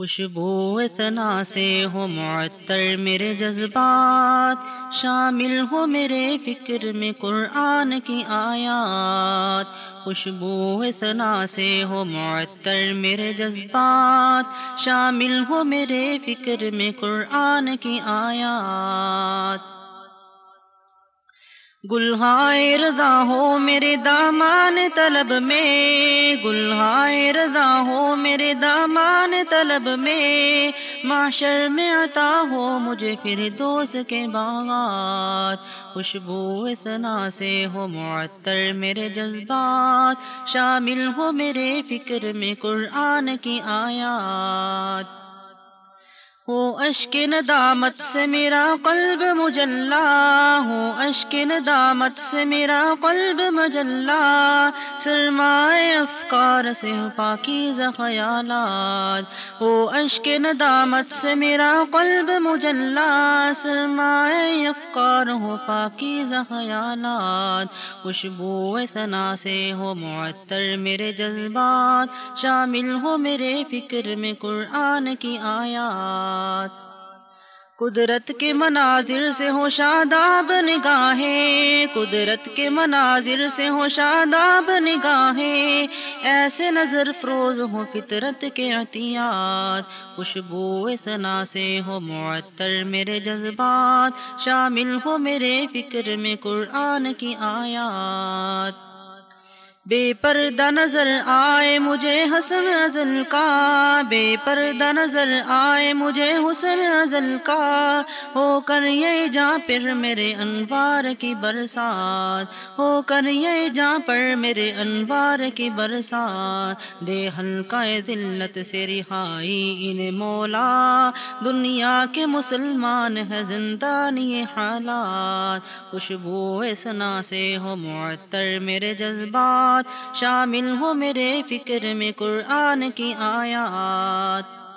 خوشبو اتنا سے ہو معطر میرے جذبات، شامل ہو میرے فکر میں قرآن کی آیات۔ خوشبو اتنا سے ہو معطر میرے جذبات، شامل ہو میرے فکر میں قرآن کی آیات۔ گلہائے رضا ہو میرے دامان طلب میں، گلہائے رضا ہو میرے دامان طلب میں۔ معاشر میں عطا ہو مجھے پھر دوست کے باغات۔ خوشبو اتنا سے ہو معطر میرے جذبات۔ شامل ہو میرے فکر میں قرآن کی آیات۔ ہو اشک ندامت سے میرا قلب مجلہ ہو اشک ندامت سے میرا قلب مجلہ سرمائے افکار سے ہو پاکیزہ خیالات ہو اشک ندامت سے میرا قلب مجلہ سرمائے افکار ہو پاکیزہ خیالات خوشبو ثنا سے ہو معطر میرے جذبات شامل ہو میرے فکر میں قرآن کی آیات قدرت کے مناظر سے ہو شاداب نگاہیں۔ قدرت کے مناظر سے ہو شاداب نگاہیں۔ ایسے نظر فروز ہو فطرت کے عطیات۔ خوشبو ثنا سے ہو معطر میرے جذبات۔ شامل ہو میرے فکر میں قرآن کی آیات۔ بے پردہ نظر آئے مجھے حسن ازل کا، بے پردہ نظر آئے مجھے حسن ازل کا۔ ہو کر یہ جا پر میرے انوار کی برسات، ہو کر یہ جا پر میرے انوار کی برسات۔ دے ہلکا ذلت سے رہائی ان مولا، دنیا کے مسلمان ہے زندانی حالات۔ خوشبو ثنا سے ہو معطر میرے جذبات۔ شامل ہو میرے فکر میں قرآن کی آیات۔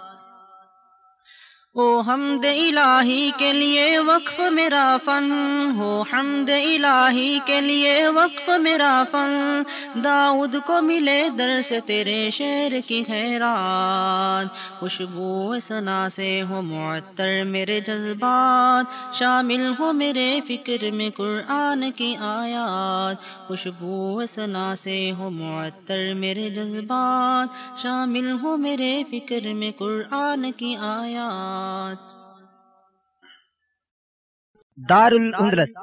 او حمد الہی کے لیے وقف میرا فن ہو حمد الہی کے لیے وقف میرا فن۔ داؤد کو ملے در سے تیرے شعر کی خیرات۔ خوشبو ثنا سے ہو معطر میرے جذبات۔ شامل ہو میرے فکر میں قرآن کی آیات۔ خوشبو ثنا سے ہو معطر میرے جذبات۔ شامل ہو میرے فکر میں قرآن کی آیات۔ دار الاندلس